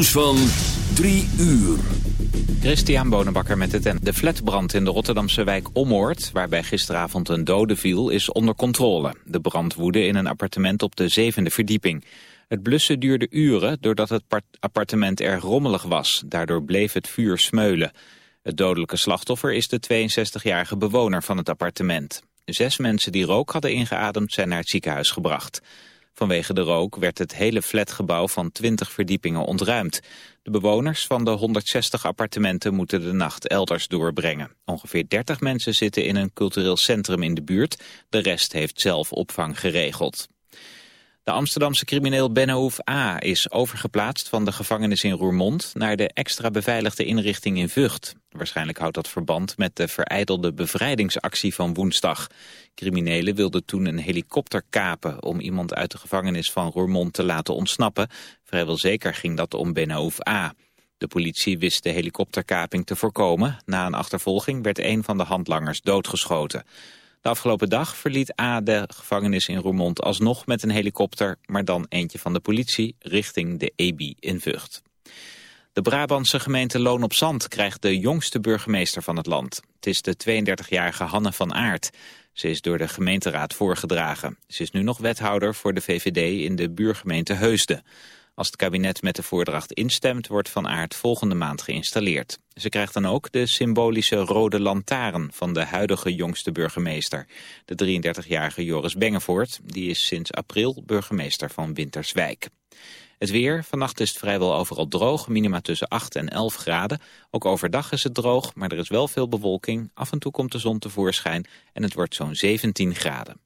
Nieuws van 3 uur. Christian Bonenbakker met het en. De flatbrand in de Rotterdamse wijk Ommoord, waarbij gisteravond een dode viel, is onder controle. De brand woedde in een appartement op de zevende verdieping. Het blussen duurde uren doordat het appartement erg rommelig was. Daardoor bleef het vuur smeulen. Het dodelijke slachtoffer is de 62-jarige bewoner van het appartement. Zes mensen die rook hadden ingeademd zijn naar het ziekenhuis gebracht. Vanwege de rook werd het hele flatgebouw van 20 verdiepingen ontruimd. De bewoners van de 160 appartementen moeten de nacht elders doorbrengen. Ongeveer 30 mensen zitten in een cultureel centrum in de buurt. De rest heeft zelf opvang geregeld. De Amsterdamse crimineel Bennouf A. is overgeplaatst van de gevangenis in Roermond naar de extra beveiligde inrichting in Vught. Waarschijnlijk houdt dat verband met de vereidelde bevrijdingsactie van woensdag. Criminelen wilden toen een helikopter kapen om iemand uit de gevangenis van Roermond te laten ontsnappen. Vrijwel zeker ging dat om Bennouf A. De politie wist de helikopterkaping te voorkomen. Na een achtervolging werd een van de handlangers doodgeschoten. De afgelopen dag verliet A de gevangenis in Roermond alsnog met een helikopter, maar dan eentje van de politie richting de EBI in Vught. De Brabantse gemeente Loon op Zand krijgt de jongste burgemeester van het land. Het is de 32-jarige Hanne van Aert. Ze is door de gemeenteraad voorgedragen. Ze is nu nog wethouder voor de VVD in de buurgemeente Heusden. Als het kabinet met de voordracht instemt, wordt Van Aert volgende maand geïnstalleerd. Ze krijgt dan ook de symbolische rode lantaarn van de huidige jongste burgemeester. De 33-jarige Joris Bengevoort, die is sinds april burgemeester van Winterswijk. Het weer, vannacht is het vrijwel overal droog, minima tussen 8 en 11 graden. Ook overdag is het droog, maar er is wel veel bewolking. Af en toe komt de zon tevoorschijn en het wordt zo'n 17 graden.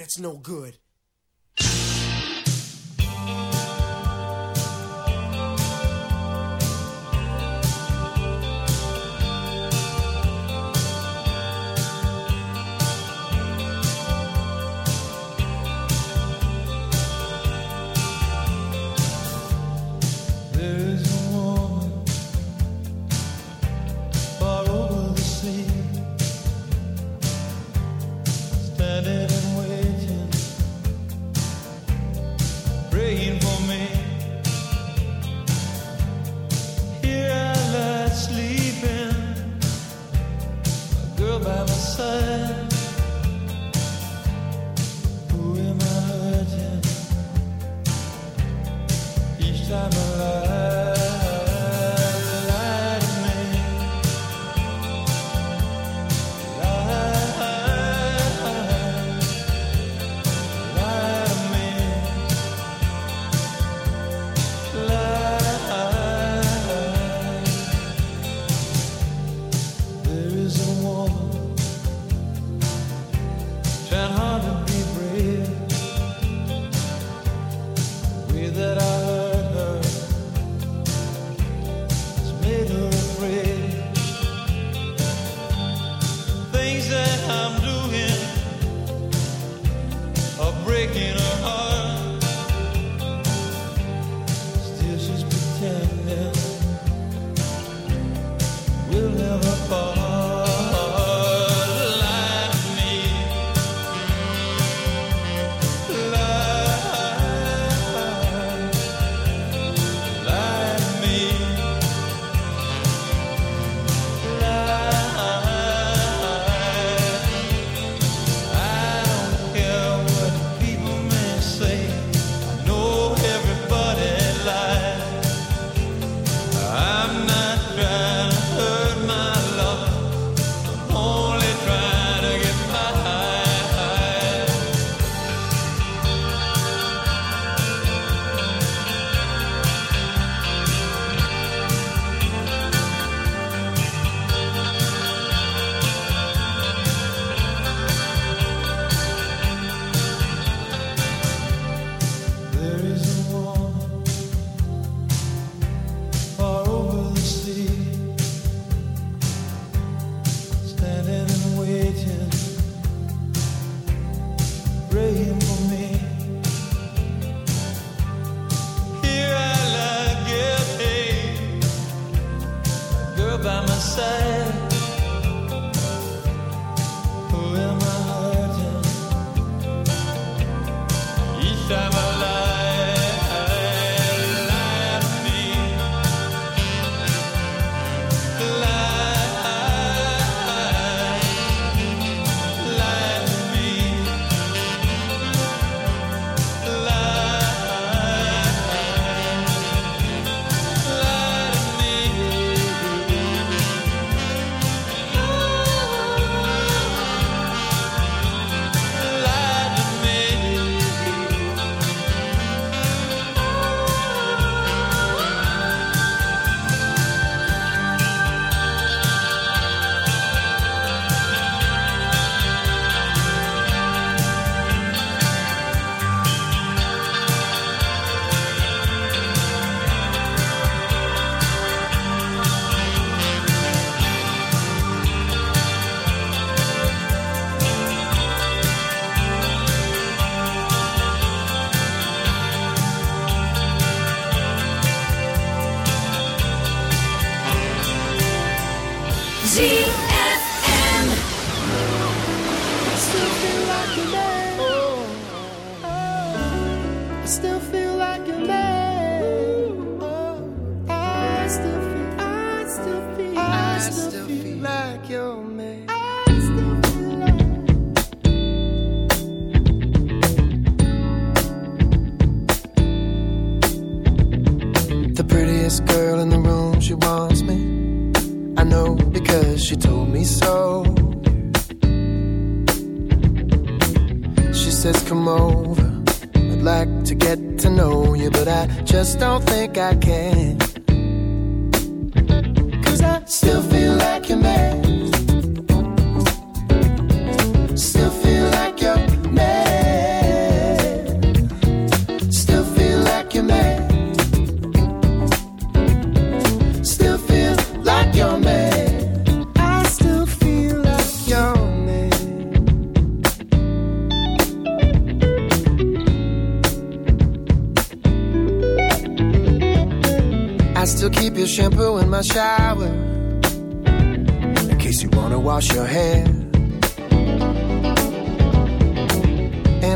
It's no good.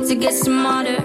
to get smarter.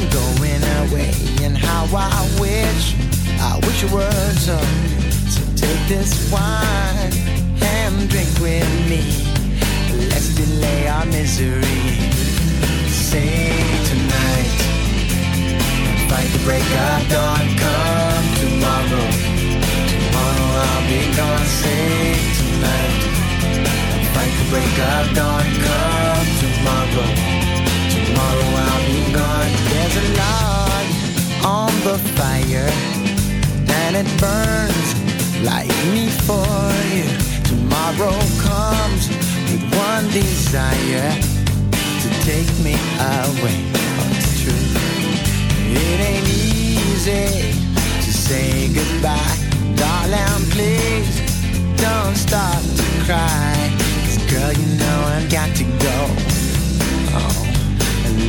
I'm going away, and how I wish, I wish it were so. So take this wine and drink with me. Let's delay our misery. Say tonight, fight the break of dawn. Come tomorrow, tomorrow I'll be gone. Say tonight, fight the break of dawn. Come tomorrow, tomorrow I'll be gone. There's a log on the fire, and it burns like me for you. Tomorrow comes with one desire to take me away. Oh, it's true. It ain't easy to say goodbye, darling. Please don't start to cry. 'Cause girl, you know I've got to go. Oh,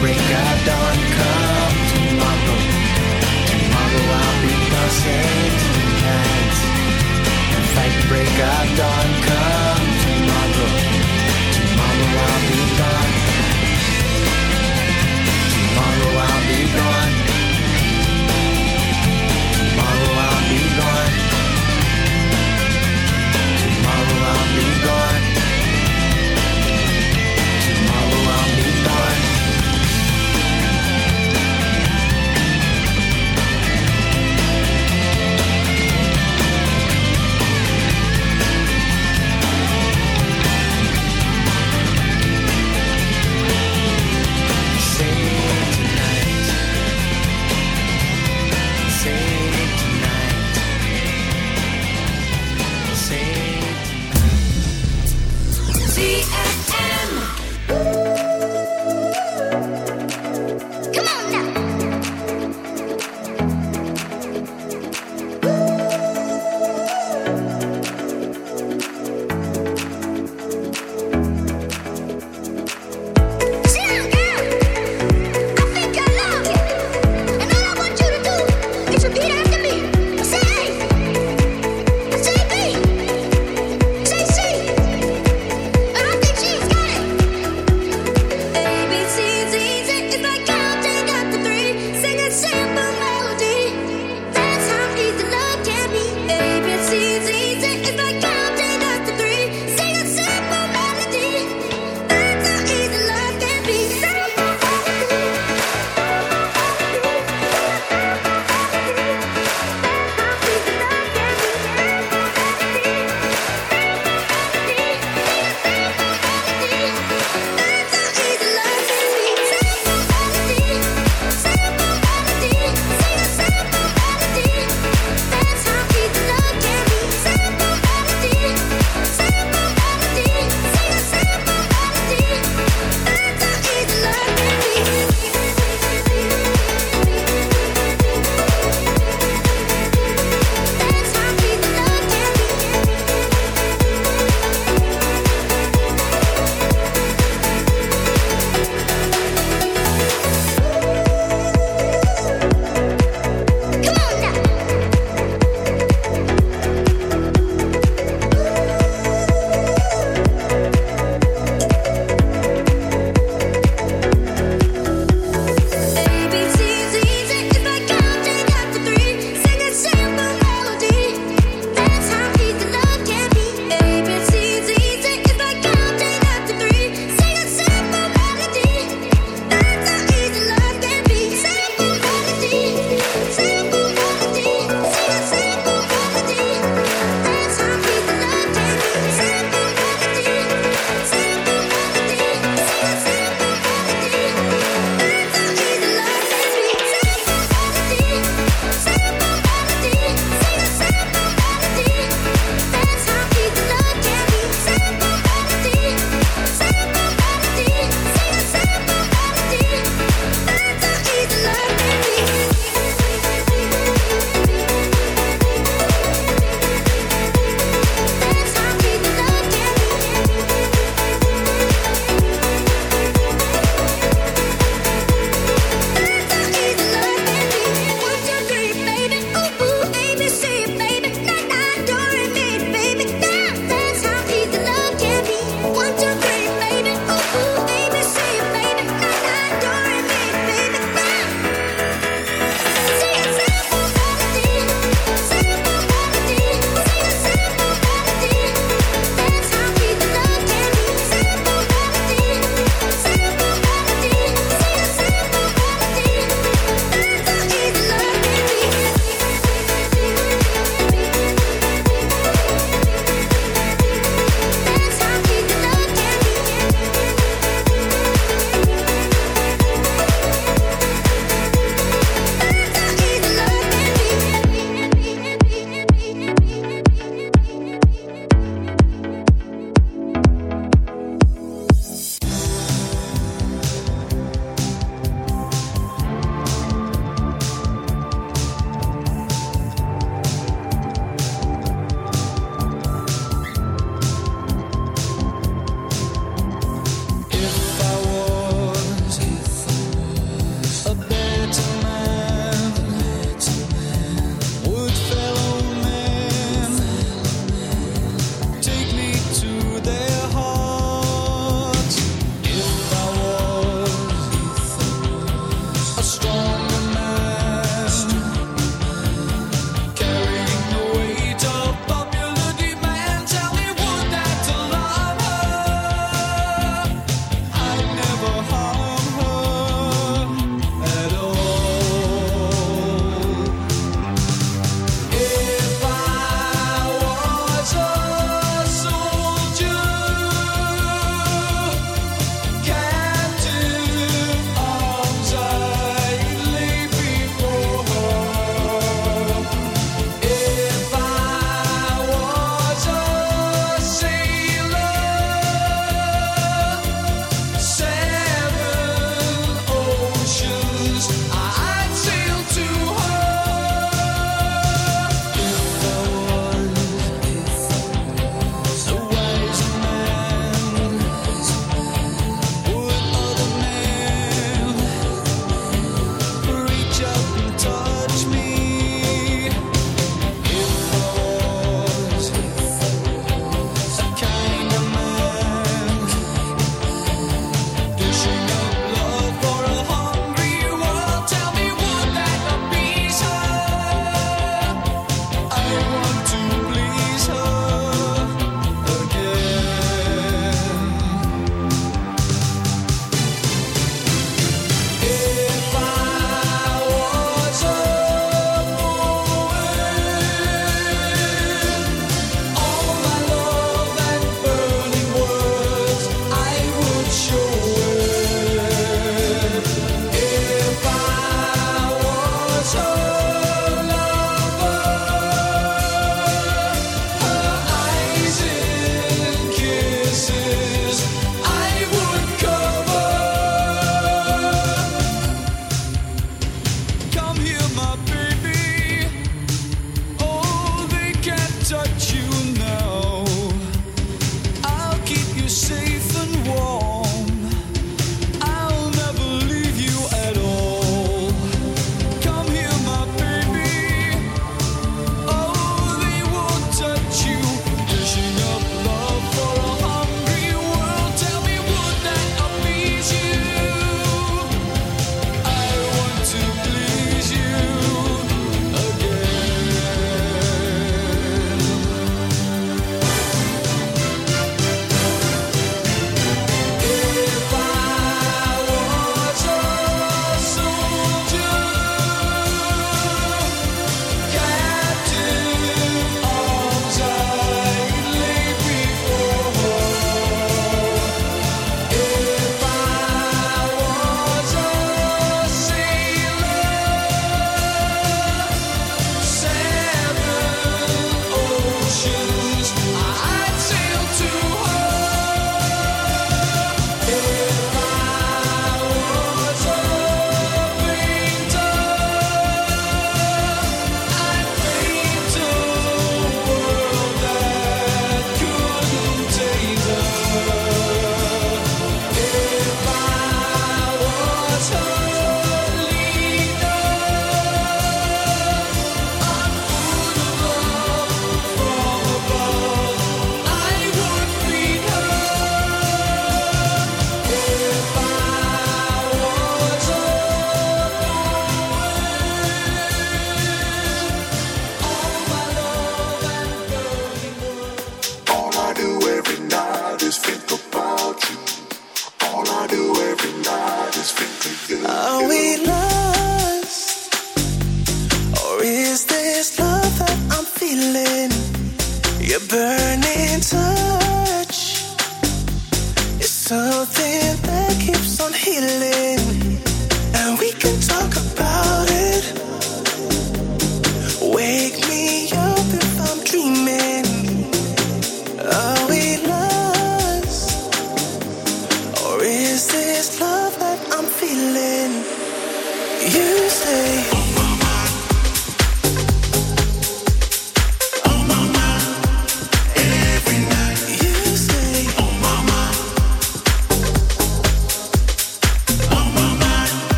break of dawn. Come tomorrow. Tomorrow I'll be. Save tonight. And fight the break of dawn. Come